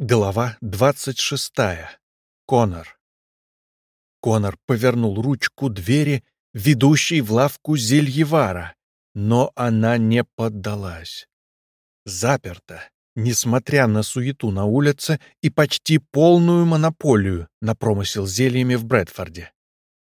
Глава 26. Конор. Конор повернул ручку двери, ведущей в лавку Зельевара, но она не поддалась. Заперта, несмотря на суету на улице и почти полную монополию на промысел зельями в Брэдфорде.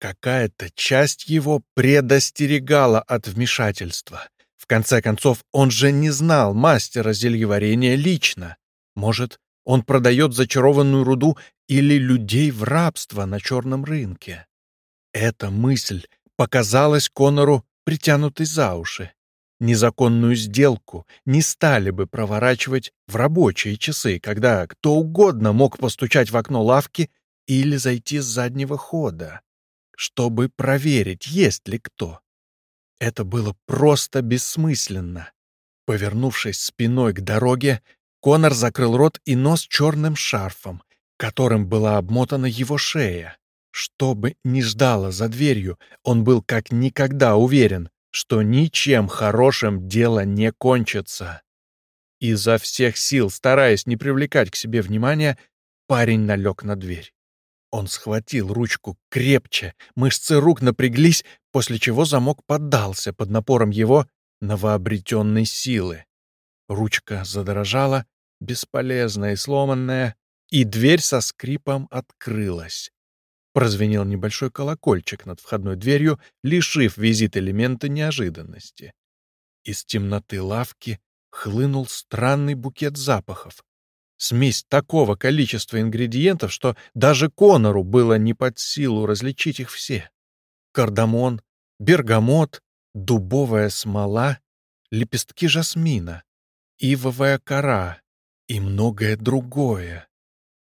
Какая-то часть его предостерегала от вмешательства. В конце концов, он же не знал мастера зельеварения лично. Может, он продает зачарованную руду или людей в рабство на черном рынке. Эта мысль показалась Конору притянутой за уши. Незаконную сделку не стали бы проворачивать в рабочие часы, когда кто угодно мог постучать в окно лавки или зайти с заднего хода, чтобы проверить, есть ли кто. Это было просто бессмысленно. Повернувшись спиной к дороге, Конор закрыл рот и нос черным шарфом, которым была обмотана его шея. Что бы ни ждало за дверью, он был как никогда уверен, что ничем хорошим дело не кончится. Изо всех сил, стараясь не привлекать к себе внимания, парень налег на дверь. Он схватил ручку крепче, мышцы рук напряглись, после чего замок поддался под напором его новообретенной силы. Ручка задрожала, бесполезная и сломанная, и дверь со скрипом открылась. Прозвенел небольшой колокольчик над входной дверью, лишив визит элемента неожиданности. Из темноты лавки хлынул странный букет запахов. Смесь такого количества ингредиентов, что даже Конору было не под силу различить их все. Кардамон, бергамот, дубовая смола, лепестки жасмина ивовая кора и многое другое.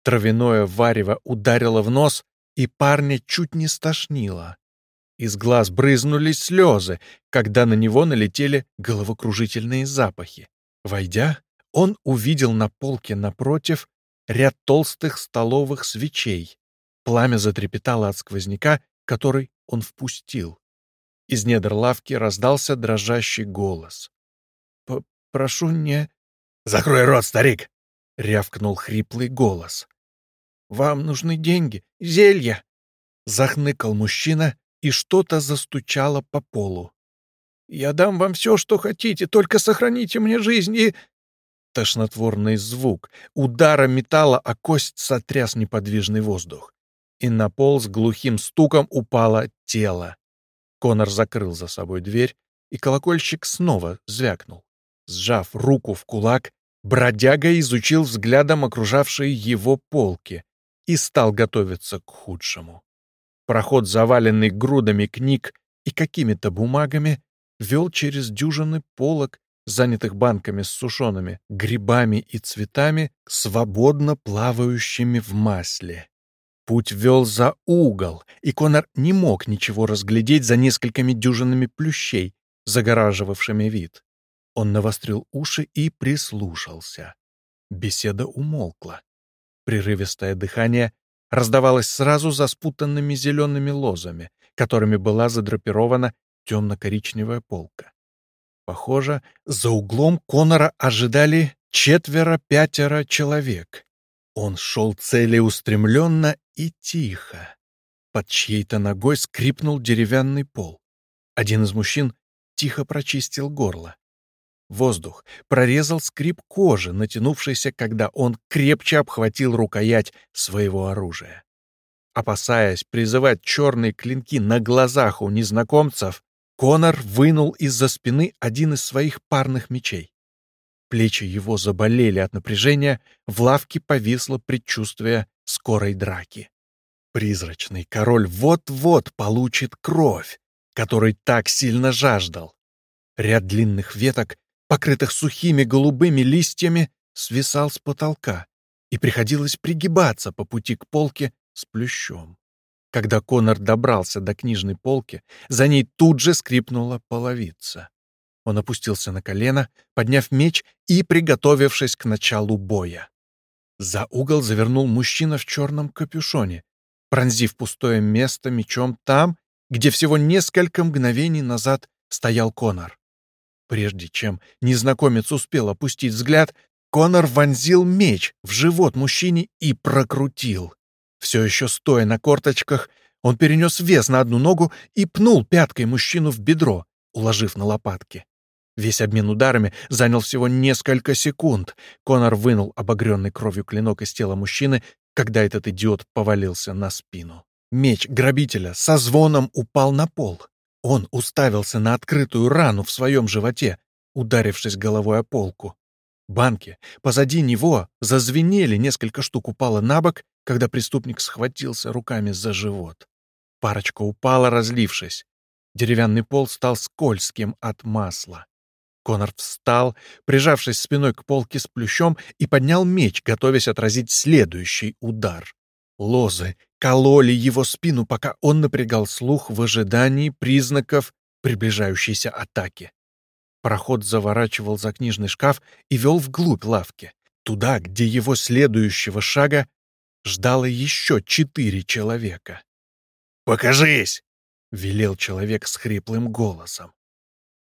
Травяное варево ударило в нос, и парня чуть не стошнило. Из глаз брызнули слезы, когда на него налетели головокружительные запахи. Войдя, он увидел на полке напротив ряд толстых столовых свечей. Пламя затрепетало от сквозняка, который он впустил. Из недр лавки раздался дрожащий голос. Прошу не...» «Закрой рот, старик!» — рявкнул хриплый голос. «Вам нужны деньги, зелья!» Захныкал мужчина, и что-то застучало по полу. «Я дам вам все, что хотите, только сохраните мне жизнь и...» Тошнотворный звук удара металла о кость сотряс неподвижный воздух, и на пол с глухим стуком упало тело. Конор закрыл за собой дверь, и колокольчик снова звякнул. Сжав руку в кулак, бродяга изучил взглядом окружавшие его полки и стал готовиться к худшему. Проход, заваленный грудами книг и какими-то бумагами, вел через дюжины полок, занятых банками с сушеными грибами и цветами, свободно плавающими в масле. Путь вел за угол, и Конор не мог ничего разглядеть за несколькими дюжинами плющей, загораживавшими вид. Он навострил уши и прислушался. Беседа умолкла. Прерывистое дыхание раздавалось сразу за спутанными зелеными лозами, которыми была задрапирована темно-коричневая полка. Похоже, за углом Конора ожидали четверо-пятеро человек. Он шел целеустремленно и тихо. Под чьей-то ногой скрипнул деревянный пол. Один из мужчин тихо прочистил горло. Воздух прорезал скрип кожи, натянувшийся, когда он крепче обхватил рукоять своего оружия. Опасаясь призывать черные клинки на глазах у незнакомцев, Конор вынул из-за спины один из своих парных мечей. Плечи его заболели от напряжения, в лавке повисло предчувствие скорой драки. Призрачный король вот-вот получит кровь, которой так сильно жаждал. Ряд длинных веток покрытых сухими голубыми листьями, свисал с потолка, и приходилось пригибаться по пути к полке с плющом. Когда Конор добрался до книжной полки, за ней тут же скрипнула половица. Он опустился на колено, подняв меч и приготовившись к началу боя. За угол завернул мужчина в черном капюшоне, пронзив пустое место мечом там, где всего несколько мгновений назад стоял Конор. Прежде чем незнакомец успел опустить взгляд, Конор вонзил меч в живот мужчине и прокрутил. Все еще стоя на корточках, он перенес вес на одну ногу и пнул пяткой мужчину в бедро, уложив на лопатки. Весь обмен ударами занял всего несколько секунд. Конор вынул обогренный кровью клинок из тела мужчины, когда этот идиот повалился на спину. Меч грабителя со звоном упал на пол. Он уставился на открытую рану в своем животе, ударившись головой о полку. Банки позади него зазвенели, несколько штук упало на бок, когда преступник схватился руками за живот. Парочка упала, разлившись. Деревянный пол стал скользким от масла. Конор встал, прижавшись спиной к полке с плющом, и поднял меч, готовясь отразить следующий удар. Лозы кололи его спину, пока он напрягал слух в ожидании признаков приближающейся атаки. Проход заворачивал за книжный шкаф и вел вглубь лавки, туда, где его следующего шага ждало еще четыре человека. «Покажись!» — велел человек с хриплым голосом.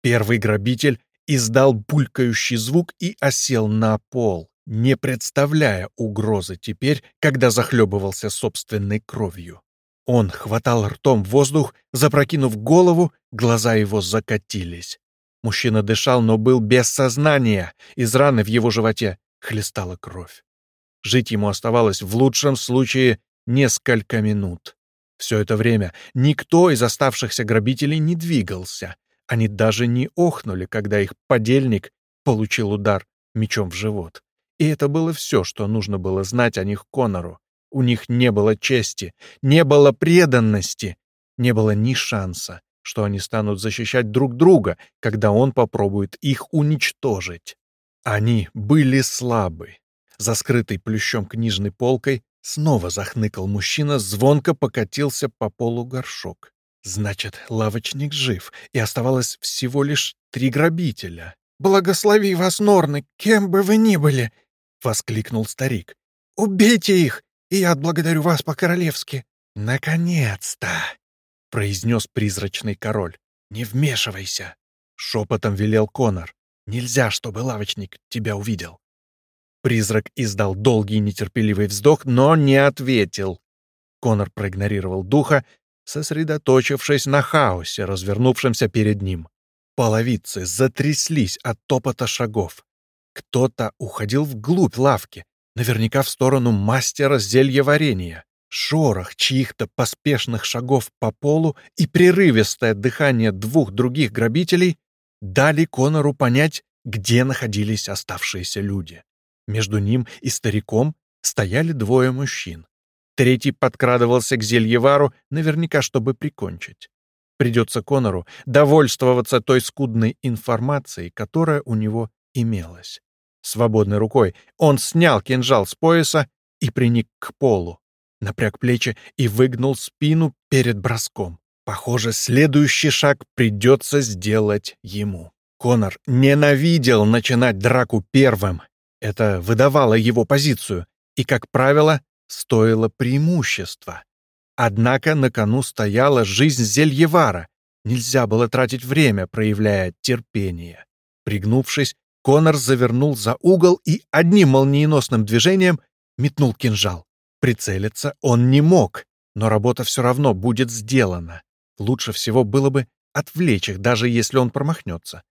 Первый грабитель издал булькающий звук и осел на пол, не представляя угрозы теперь, когда захлебывался собственной кровью. Он хватал ртом воздух, запрокинув голову, глаза его закатились. Мужчина дышал, но был без сознания. Из раны в его животе хлестала кровь. Жить ему оставалось в лучшем случае несколько минут. Все это время никто из оставшихся грабителей не двигался. Они даже не охнули, когда их подельник получил удар мечом в живот. И это было все, что нужно было знать о них Конору. У них не было чести, не было преданности, не было ни шанса что они станут защищать друг друга, когда он попробует их уничтожить. Они были слабы. За скрытой плющом книжной полкой снова захныкал мужчина, звонко покатился по полу горшок. Значит, лавочник жив, и оставалось всего лишь три грабителя. «Благослови вас, Норны, кем бы вы ни были!» — воскликнул старик. «Убейте их, и я отблагодарю вас по-королевски!» «Наконец-то!» — произнес призрачный король. «Не вмешивайся!» — шепотом велел Конор. «Нельзя, чтобы лавочник тебя увидел». Призрак издал долгий нетерпеливый вздох, но не ответил. Конор проигнорировал духа, сосредоточившись на хаосе, развернувшемся перед ним. Половицы затряслись от топота шагов. Кто-то уходил вглубь лавки, наверняка в сторону мастера зельеварения. Шорох чьих-то поспешных шагов по полу и прерывистое дыхание двух других грабителей дали Конору понять, где находились оставшиеся люди. Между ним и стариком стояли двое мужчин. Третий подкрадывался к Зельевару, наверняка, чтобы прикончить. Придется Конору довольствоваться той скудной информацией, которая у него имелась. Свободной рукой он снял кинжал с пояса и приник к полу, напряг плечи и выгнул спину перед броском. Похоже, следующий шаг придется сделать ему. Конор ненавидел начинать драку первым. Это выдавало его позицию и, как правило, стоило преимущества. Однако на кону стояла жизнь Зельевара. Нельзя было тратить время, проявляя терпение. Пригнувшись, Конор завернул за угол и одним молниеносным движением метнул кинжал. Прицелиться он не мог, но работа все равно будет сделана. Лучше всего было бы отвлечь их, даже если он промахнется.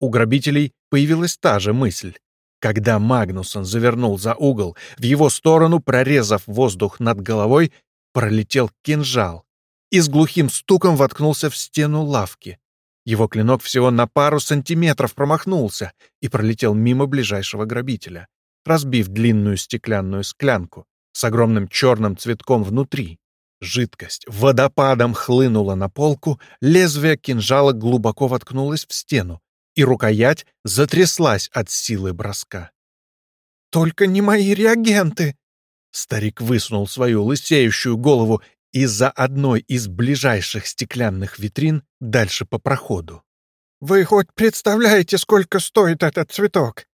У грабителей появилась та же мысль. Когда Магнусон завернул за угол, в его сторону, прорезав воздух над головой, пролетел кинжал и с глухим стуком воткнулся в стену лавки. Его клинок всего на пару сантиметров промахнулся и пролетел мимо ближайшего грабителя, разбив длинную стеклянную склянку с огромным черным цветком внутри. Жидкость водопадом хлынула на полку, лезвие кинжала глубоко воткнулось в стену, и рукоять затряслась от силы броска. «Только не мои реагенты!» Старик высунул свою лысеющую голову из-за одной из ближайших стеклянных витрин дальше по проходу. «Вы хоть представляете, сколько стоит этот цветок?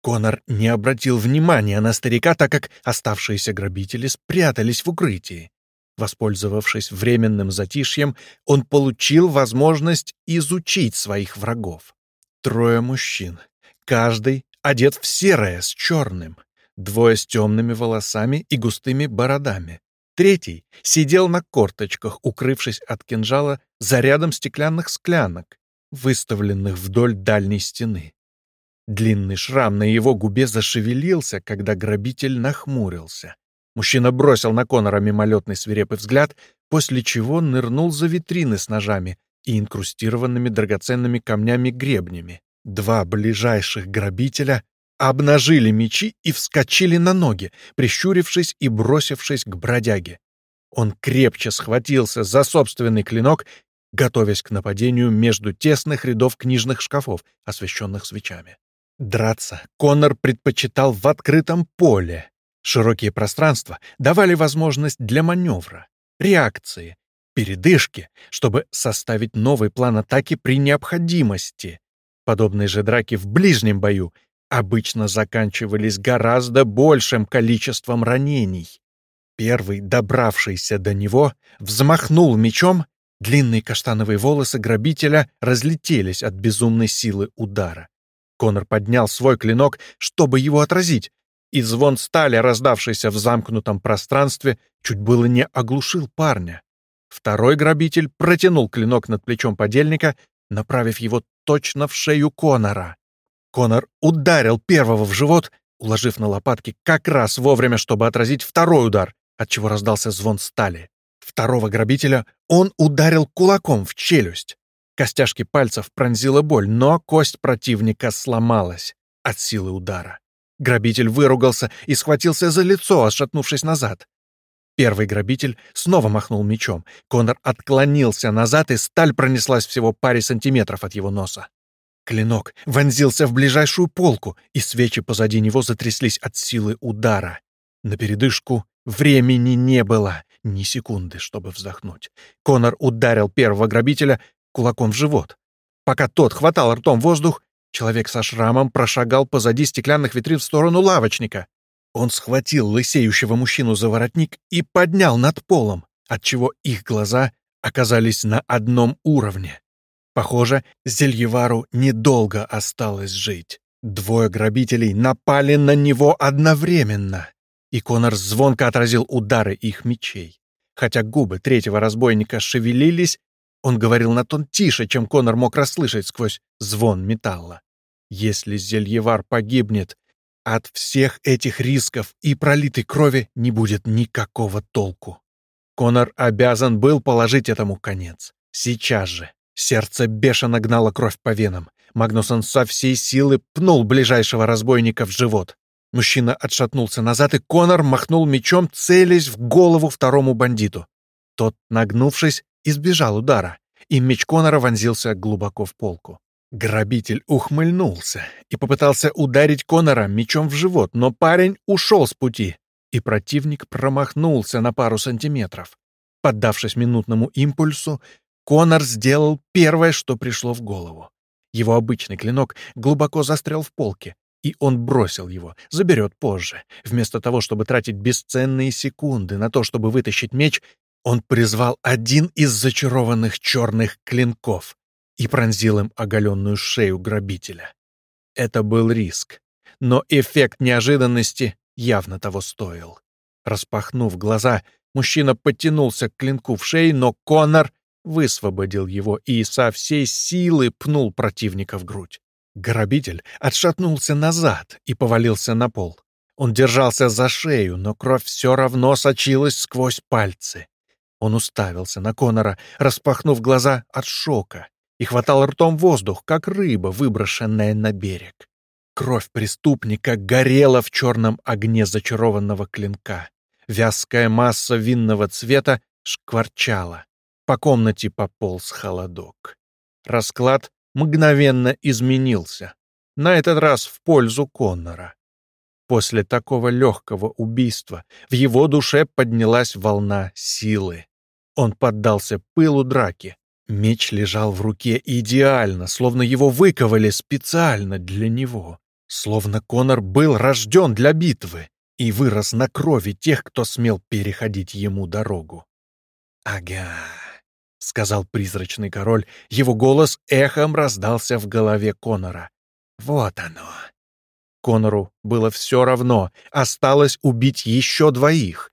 Конор не обратил внимания на старика, так как оставшиеся грабители спрятались в укрытии. Воспользовавшись временным затишьем, он получил возможность изучить своих врагов. Трое мужчин, каждый одет в серое с черным. Двое с темными волосами и густыми бородами. Третий сидел на корточках, укрывшись от кинжала за рядом стеклянных склянок, выставленных вдоль дальней стены. Длинный шрам на его губе зашевелился, когда грабитель нахмурился. Мужчина бросил на Конора мимолетный свирепый взгляд, после чего нырнул за витрины с ножами и инкрустированными драгоценными камнями-гребнями. Два ближайших грабителя обнажили мечи и вскочили на ноги, прищурившись и бросившись к бродяге. Он крепче схватился за собственный клинок, готовясь к нападению между тесных рядов книжных шкафов, освещенных свечами. Драться Коннор предпочитал в открытом поле. Широкие пространства давали возможность для маневра, реакции, передышки, чтобы составить новый план атаки при необходимости. Подобные же драки в ближнем бою обычно заканчивались гораздо большим количеством ранений. Первый, добравшийся до него, взмахнул мечом, длинные каштановые волосы грабителя разлетелись от безумной силы удара. Конор поднял свой клинок, чтобы его отразить, и звон стали, раздавшийся в замкнутом пространстве, чуть было не оглушил парня. Второй грабитель протянул клинок над плечом подельника, направив его точно в шею Конора. Конор ударил первого в живот, уложив на лопатки как раз вовремя, чтобы отразить второй удар, отчего раздался звон стали. Второго грабителя он ударил кулаком в челюсть. Костяшки пальцев пронзила боль, но кость противника сломалась от силы удара. Грабитель выругался и схватился за лицо, отшатнувшись назад. Первый грабитель снова махнул мечом. Конор отклонился назад, и сталь пронеслась всего паре сантиметров от его носа. Клинок вонзился в ближайшую полку, и свечи позади него затряслись от силы удара. На передышку времени не было, ни секунды, чтобы вздохнуть. Конор ударил первого грабителя кулаком в живот. Пока тот хватал ртом воздух, человек со шрамом прошагал позади стеклянных витрин в сторону лавочника. Он схватил лысеющего мужчину за воротник и поднял над полом, отчего их глаза оказались на одном уровне. Похоже, Зельевару недолго осталось жить. Двое грабителей напали на него одновременно, и Конор звонко отразил удары их мечей. Хотя губы третьего разбойника шевелились, он говорил на тон тише, чем Конор мог расслышать сквозь звон металла. Если Зельевар погибнет, от всех этих рисков и пролитой крови не будет никакого толку. Конор обязан был положить этому конец. Сейчас же. Сердце бешено гнало кровь по венам. Магнусон со всей силы пнул ближайшего разбойника в живот. Мужчина отшатнулся назад, и Конор махнул мечом, целясь в голову второму бандиту. Тот, нагнувшись, избежал удара, и меч Конора вонзился глубоко в полку. Грабитель ухмыльнулся и попытался ударить Конора мечом в живот, но парень ушел с пути, и противник промахнулся на пару сантиметров. Поддавшись минутному импульсу, Конор сделал первое, что пришло в голову. Его обычный клинок глубоко застрял в полке, и он бросил его, заберет позже. Вместо того, чтобы тратить бесценные секунды на то, чтобы вытащить меч, он призвал один из зачарованных черных клинков и пронзил им оголенную шею грабителя. Это был риск, но эффект неожиданности явно того стоил. Распахнув глаза, мужчина подтянулся к клинку в шее, но Конор высвободил его и со всей силы пнул противника в грудь. Грабитель отшатнулся назад и повалился на пол. Он держался за шею, но кровь все равно сочилась сквозь пальцы. Он уставился на Конора, распахнув глаза от шока, и хватал ртом воздух, как рыба, выброшенная на берег. Кровь преступника горела в черном огне зачарованного клинка. Вязкая масса винного цвета шкварчала. По комнате пополз холодок. Расклад мгновенно изменился. На этот раз в пользу Коннора. После такого легкого убийства в его душе поднялась волна силы. Он поддался пылу драки. Меч лежал в руке идеально, словно его выковали специально для него. Словно Конор был рожден для битвы и вырос на крови тех, кто смел переходить ему дорогу. «Ага», — сказал призрачный король. Его голос эхом раздался в голове Конора. «Вот оно. Конору было все равно, осталось убить еще двоих.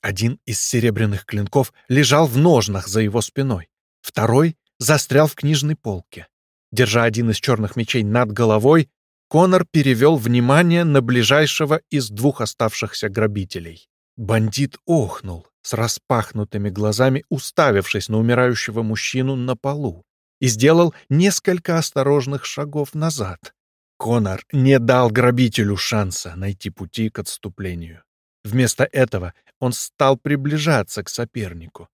Один из серебряных клинков лежал в ножнах за его спиной, второй застрял в книжной полке. Держа один из черных мечей над головой, Конор перевел внимание на ближайшего из двух оставшихся грабителей. Бандит охнул, с распахнутыми глазами уставившись на умирающего мужчину на полу, и сделал несколько осторожных шагов назад. Конор не дал грабителю шанса найти пути к отступлению. Вместо этого он стал приближаться к сопернику.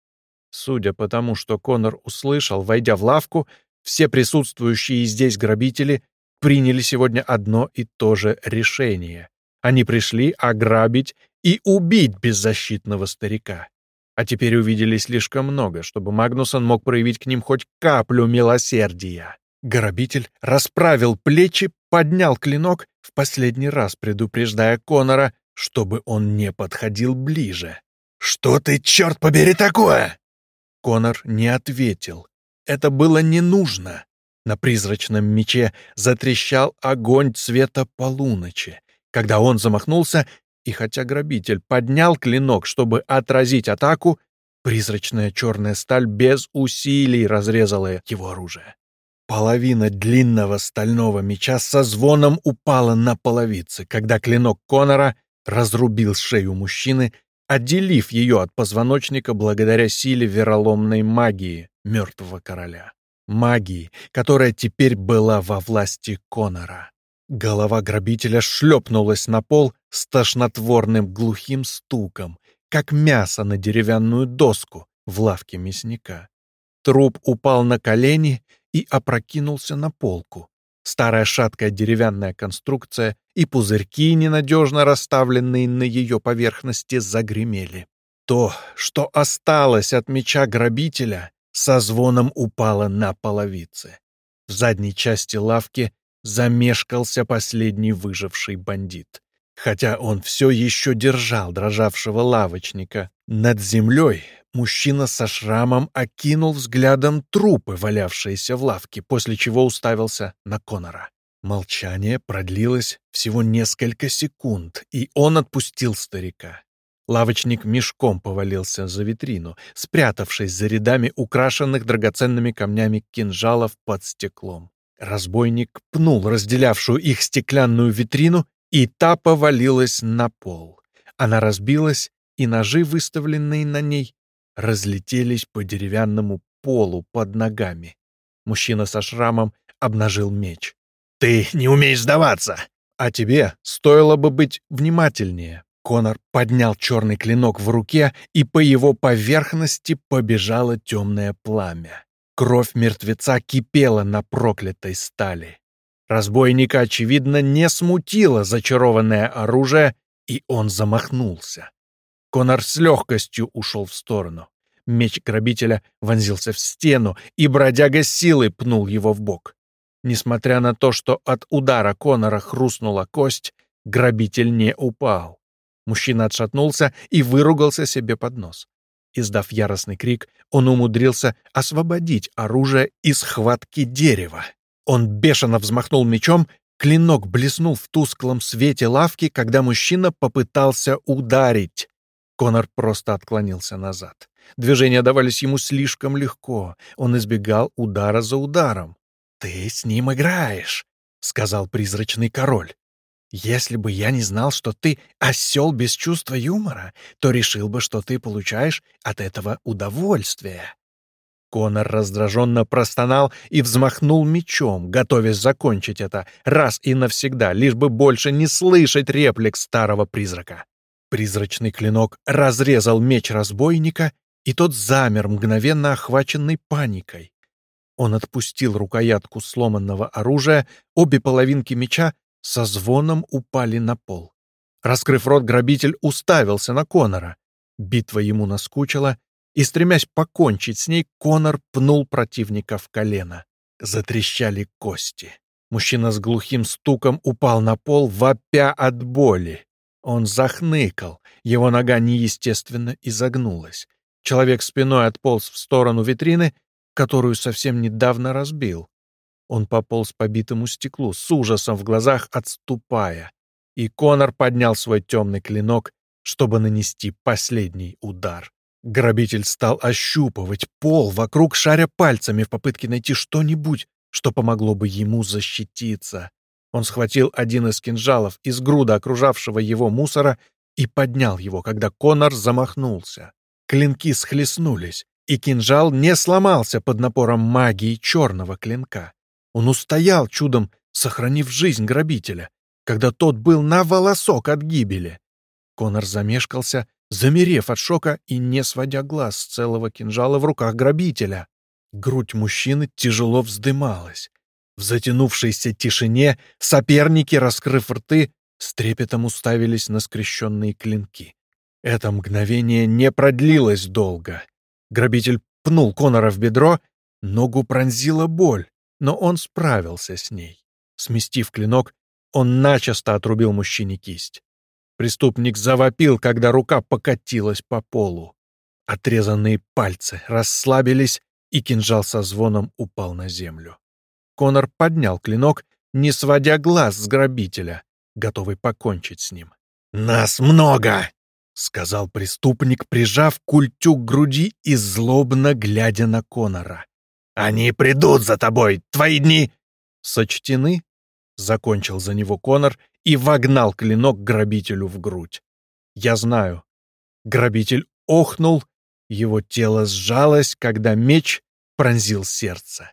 Судя по тому, что Конор услышал, войдя в лавку, все присутствующие здесь грабители приняли сегодня одно и то же решение. Они пришли ограбить и убить беззащитного старика. А теперь увидели слишком много, чтобы Магнусон мог проявить к ним хоть каплю милосердия. Грабитель расправил плечи, поднял клинок, в последний раз предупреждая Конора, чтобы он не подходил ближе. «Что ты, черт побери, такое?» Конор не ответил. Это было не нужно. На призрачном мече затрещал огонь цвета полуночи. Когда он замахнулся, и хотя грабитель поднял клинок, чтобы отразить атаку, призрачная черная сталь без усилий разрезала его оружие. Половина длинного стального меча со звоном упала на половицы, когда клинок Конора разрубил шею мужчины, отделив ее от позвоночника благодаря силе вероломной магии мертвого короля. Магии, которая теперь была во власти Конора. Голова грабителя шлепнулась на пол с тошнотворным глухим стуком, как мясо на деревянную доску в лавке мясника. Труп упал на колени и опрокинулся на полку. Старая шаткая деревянная конструкция и пузырьки, ненадежно расставленные на ее поверхности, загремели. То, что осталось от меча грабителя, со звоном упало на половицы. В задней части лавки замешкался последний выживший бандит. Хотя он все еще держал дрожавшего лавочника. Над землей мужчина со шрамом окинул взглядом трупы, валявшиеся в лавке, после чего уставился на Конора. Молчание продлилось всего несколько секунд, и он отпустил старика. Лавочник мешком повалился за витрину, спрятавшись за рядами украшенных драгоценными камнями кинжалов под стеклом. Разбойник пнул разделявшую их стеклянную витрину, и та повалилась на пол. Она разбилась, и ножи, выставленные на ней, разлетелись по деревянному полу под ногами. Мужчина со шрамом обнажил меч. «Ты не умеешь сдаваться!» «А тебе стоило бы быть внимательнее». Конор поднял черный клинок в руке, и по его поверхности побежало темное пламя. Кровь мертвеца кипела на проклятой стали. Разбойника, очевидно, не смутило зачарованное оружие, и он замахнулся. Конор с легкостью ушел в сторону. Меч грабителя вонзился в стену, и бродяга силой пнул его в бок. Несмотря на то, что от удара Конора хрустнула кость, грабитель не упал. Мужчина отшатнулся и выругался себе под нос. Издав яростный крик, он умудрился освободить оружие из хватки дерева. Он бешено взмахнул мечом, клинок блеснул в тусклом свете лавки, когда мужчина попытался ударить. Конор просто отклонился назад. Движения давались ему слишком легко. Он избегал удара за ударом. «Ты с ним играешь», — сказал призрачный король. Если бы я не знал, что ты осел без чувства юмора, то решил бы, что ты получаешь от этого удовольствие». Конор раздраженно простонал и взмахнул мечом, готовясь закончить это раз и навсегда, лишь бы больше не слышать реплик старого призрака. Призрачный клинок разрезал меч разбойника, и тот замер, мгновенно охваченный паникой. Он отпустил рукоятку сломанного оружия, обе половинки меча со звоном упали на пол. Раскрыв рот, грабитель уставился на Конора. Битва ему наскучила, и, стремясь покончить с ней, Конор пнул противника в колено. Затрещали кости. Мужчина с глухим стуком упал на пол, вопя от боли. Он захныкал, его нога неестественно изогнулась. Человек спиной отполз в сторону витрины, которую совсем недавно разбил. Он пополз по битому стеклу, с ужасом в глазах отступая. И Конор поднял свой темный клинок, чтобы нанести последний удар. Грабитель стал ощупывать пол вокруг, шаря пальцами в попытке найти что-нибудь, что помогло бы ему защититься. Он схватил один из кинжалов из груда окружавшего его мусора и поднял его, когда Конор замахнулся. Клинки схлестнулись, и кинжал не сломался под напором магии черного клинка. Он устоял чудом, сохранив жизнь грабителя, когда тот был на волосок от гибели. Конор замешкался, замерев от шока и не сводя глаз с целого кинжала в руках грабителя. Грудь мужчины тяжело вздымалась. В затянувшейся тишине соперники, раскрыв рты, с трепетом уставились на скрещенные клинки. Это мгновение не продлилось долго. Грабитель пнул Конора в бедро, ногу пронзила боль, но он справился с ней. Сместив клинок, он начисто отрубил мужчине кисть. Преступник завопил, когда рука покатилась по полу. Отрезанные пальцы расслабились, и кинжал со звоном упал на землю. Конор поднял клинок, не сводя глаз с грабителя, готовый покончить с ним. «Нас много!» — сказал преступник, прижав культю к груди и злобно глядя на Конора. «Они придут за тобой! Твои дни...» «Сочтены?» — закончил за него Конор и вогнал клинок грабителю в грудь. «Я знаю». Грабитель охнул, его тело сжалось, когда меч пронзил сердце.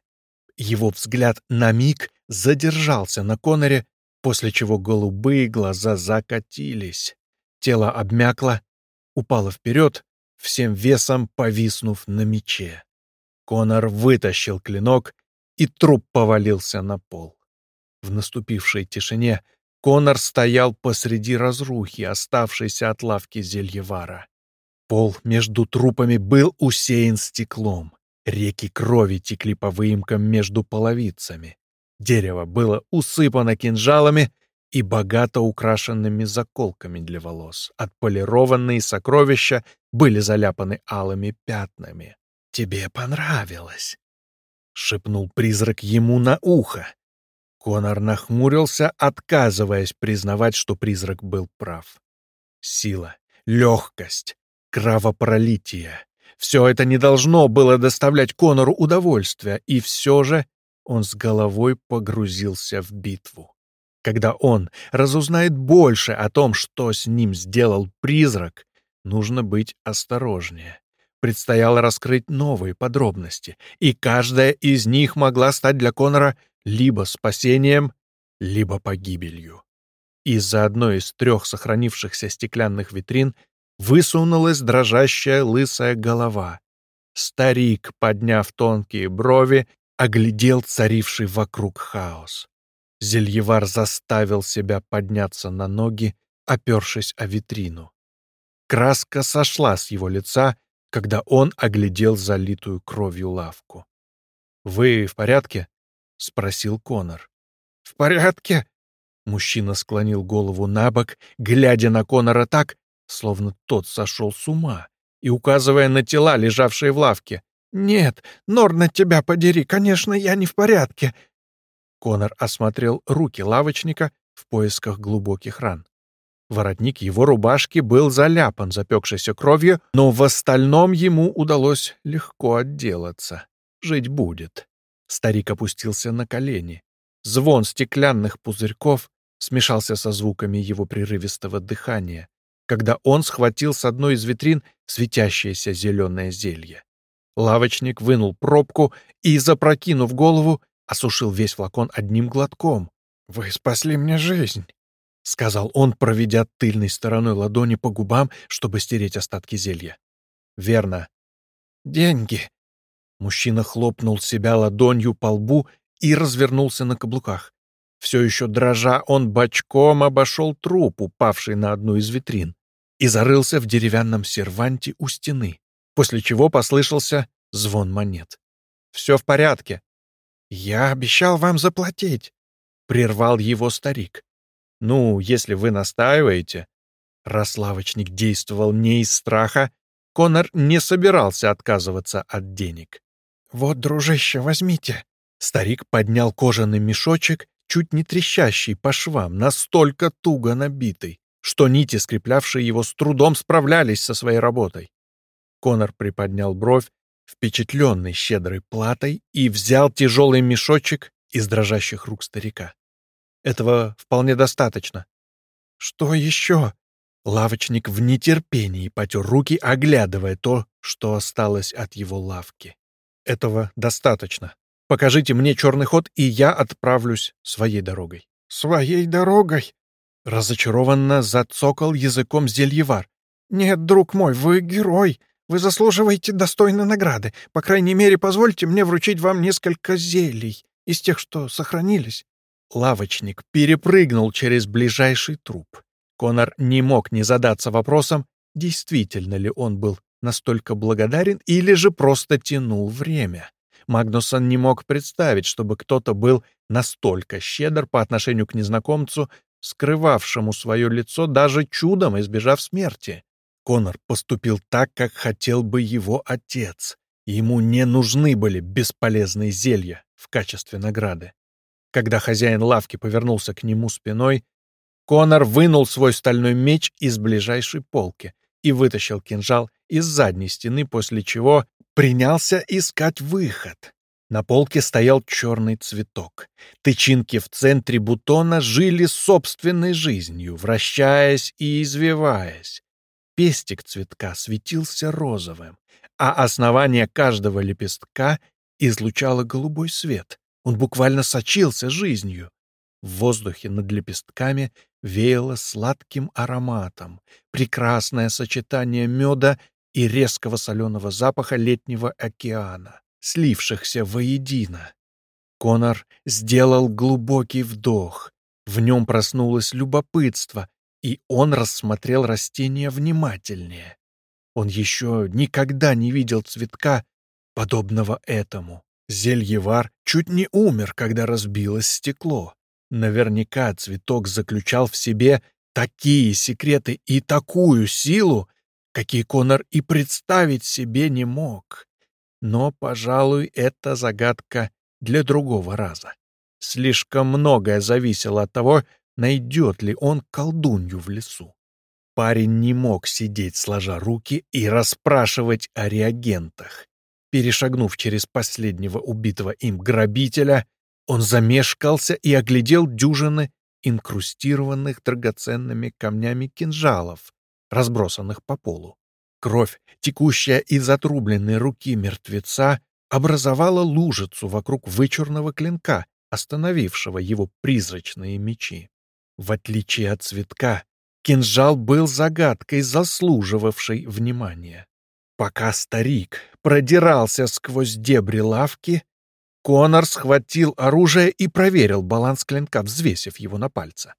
Его взгляд на миг задержался на Коноре, после чего голубые глаза закатились. Тело обмякло, упало вперед, всем весом повиснув на мече. Конор вытащил клинок, и труп повалился на пол. В наступившей тишине Конор стоял посреди разрухи, оставшейся от лавки Зельевара. Пол между трупами был усеян стеклом. Реки крови текли по выемкам между половицами. Дерево было усыпано кинжалами и богато украшенными заколками для волос. Отполированные сокровища были заляпаны алыми пятнами. «Тебе понравилось!» — шепнул призрак ему на ухо. Конор нахмурился, отказываясь признавать, что призрак был прав. Сила, легкость, кровопролитие — все это не должно было доставлять Конору удовольствия, и все же он с головой погрузился в битву. Когда он разузнает больше о том, что с ним сделал призрак, нужно быть осторожнее. Предстояло раскрыть новые подробности, и каждая из них могла стать для Конора либо спасением, либо погибелью. Из-за одной из трех сохранившихся стеклянных витрин высунулась дрожащая лысая голова. Старик, подняв тонкие брови, оглядел царивший вокруг хаос. Зельевар заставил себя подняться на ноги, опершись о витрину. Краска сошла с его лица, когда он оглядел залитую кровью лавку. «Вы в порядке?» — спросил Конор. «В порядке?» Мужчина склонил голову на бок, глядя на Конора так, словно тот сошел с ума, и указывая на тела, лежавшие в лавке. «Нет, Норна, тебя подери, конечно, я не в порядке». Конор осмотрел руки лавочника в поисках глубоких ран. Воротник его рубашки был заляпан запекшейся кровью, но в остальном ему удалось легко отделаться. Жить будет. Старик опустился на колени. Звон стеклянных пузырьков смешался со звуками его прерывистого дыхания, когда он схватил с одной из витрин светящееся зеленое зелье. Лавочник вынул пробку и, запрокинув голову, осушил весь флакон одним глотком. «Вы спасли мне жизнь», — сказал он, проведя тыльной стороной ладони по губам, чтобы стереть остатки зелья. «Верно». «Деньги». Мужчина хлопнул себя ладонью по лбу и развернулся на каблуках. Все еще дрожа, он бочком обошел труп, упавший на одну из витрин, и зарылся в деревянном серванте у стены после чего послышался звон монет. «Все в порядке». «Я обещал вам заплатить», — прервал его старик. «Ну, если вы настаиваете...» Раз лавочник действовал не из страха, Конор не собирался отказываться от денег. «Вот, дружище, возьмите», Старик поднял кожаный мешочек, чуть не трещащий по швам, настолько туго набитый, что нити, скреплявшие его, с трудом справлялись со своей работой. Конор приподнял бровь, впечатленный щедрой платой, и взял тяжелый мешочек из дрожащих рук старика. Этого вполне достаточно. Что еще? Лавочник в нетерпении потер руки, оглядывая то, что осталось от его лавки. Этого достаточно. Покажите мне черный ход, и я отправлюсь своей дорогой. Своей дорогой? Разочарованно зацокал языком зельевар. Нет, друг мой, вы герой. Вы заслуживаете достойной награды. По крайней мере, позвольте мне вручить вам несколько зелий из тех, что сохранились». Лавочник перепрыгнул через ближайший труп. Конор не мог не задаться вопросом, действительно ли он был настолько благодарен или же просто тянул время. Магнусон не мог представить, чтобы кто-то был настолько щедр по отношению к незнакомцу, скрывавшему свое лицо даже чудом избежав смерти. Конор поступил так, как хотел бы его отец. Ему не нужны были бесполезные зелья в качестве награды. Когда хозяин лавки повернулся к нему спиной, Конор вынул свой стальной меч из ближайшей полки и вытащил кинжал из задней стены, после чего принялся искать выход. На полке стоял черный цветок. Тычинки в центре бутона жили собственной жизнью, вращаясь и извиваясь. Пестик цветка светился розовым, а основание каждого лепестка излучало голубой свет. Он буквально сочился жизнью. В воздухе над лепестками веяло сладким ароматом, прекрасное сочетание меда и резкого соленого запаха летнего океана, слившихся воедино. Конор сделал глубокий вдох. В нем проснулось любопытство, и он рассмотрел растение внимательнее. Он еще никогда не видел цветка, подобного этому. Зельевар чуть не умер, когда разбилось стекло. Наверняка цветок заключал в себе такие секреты и такую силу, какие Конор и представить себе не мог. Но, пожалуй, это загадка для другого раза. Слишком многое зависело от того, найдет ли он колдунью в лесу. Парень не мог сидеть сложа руки и расспрашивать о реагентах. Перешагнув через последнего убитого им грабителя, он замешкался и оглядел дюжины инкрустированных драгоценными камнями кинжалов, разбросанных по полу. Кровь, текущая из отрубленной руки мертвеца, образовала лужицу вокруг вычурного клинка, остановившего его призрачные мечи. В отличие от цветка, кинжал был загадкой, заслуживавшей внимания. Пока старик продирался сквозь дебри лавки, Конор схватил оружие и проверил баланс клинка, взвесив его на пальце.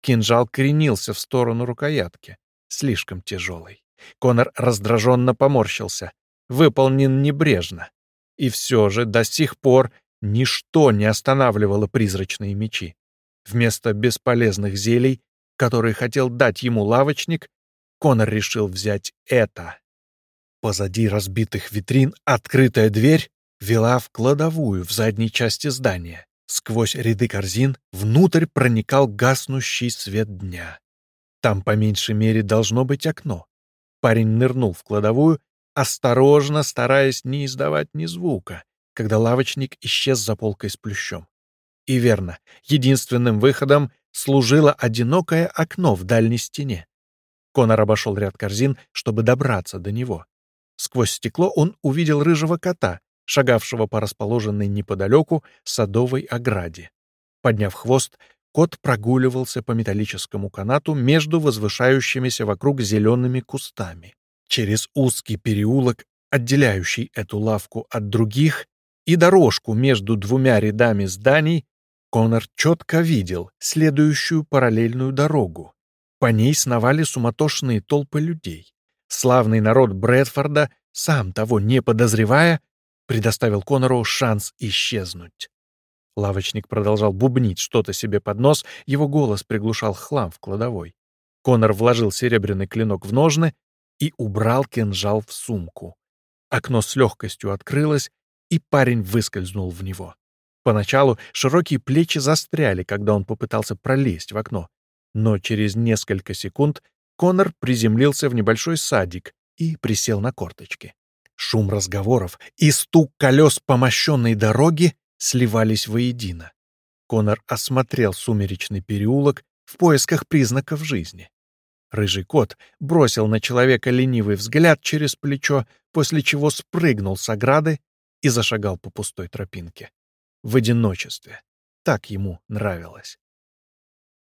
Кинжал кренился в сторону рукоятки, слишком тяжелый. Конор раздраженно поморщился. Выполнен небрежно. И все же до сих пор ничто не останавливало призрачные мечи. Вместо бесполезных зелий, которые хотел дать ему лавочник, Конор решил взять это. Позади разбитых витрин открытая дверь вела в кладовую в задней части здания. Сквозь ряды корзин внутрь проникал гаснущий свет дня. Там по меньшей мере должно быть окно. Парень нырнул в кладовую, осторожно стараясь не издавать ни звука, когда лавочник исчез за полкой с плющом. И верно, единственным выходом служило одинокое окно в дальней стене. Конор обошел ряд корзин, чтобы добраться до него. Сквозь стекло он увидел рыжего кота, шагавшего по расположенной неподалеку садовой ограде. Подняв хвост, кот прогуливался по металлическому канату между возвышающимися вокруг зелеными кустами. Через узкий переулок, отделяющий эту лавку от других, и дорожку между двумя рядами зданий Конор четко видел следующую параллельную дорогу. По ней сновали суматошные толпы людей. Славный народ Брэдфорда, сам того не подозревая, предоставил Конору шанс исчезнуть. Лавочник продолжал бубнить что-то себе под нос, его голос приглушал хлам в кладовой. Конор вложил серебряный клинок в ножны и убрал кинжал в сумку. Окно с легкостью открылось, и парень выскользнул в него. Поначалу широкие плечи застряли, когда он попытался пролезть в окно, но через несколько секунд Конор приземлился в небольшой садик и присел на корточки. Шум разговоров и стук колес по мощенной дороге сливались воедино. Конор осмотрел сумеречный переулок в поисках признаков жизни. Рыжий кот бросил на человека ленивый взгляд через плечо, после чего спрыгнул с ограды и зашагал по пустой тропинке. В одиночестве. Так ему нравилось.